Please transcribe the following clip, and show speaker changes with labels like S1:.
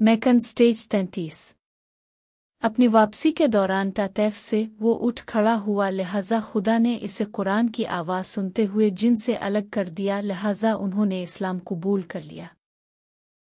S1: Maken stage تینتیس اپنی واپسی کے دوران تاتیف سے وہ اٹھ کھڑا ہوا، لہذا خدا نے اسے قرآن کی آواز سنتے ہوئے جن سے الگ کر دیا، لہذا انہوں نے اسلام قبول کر لیا۔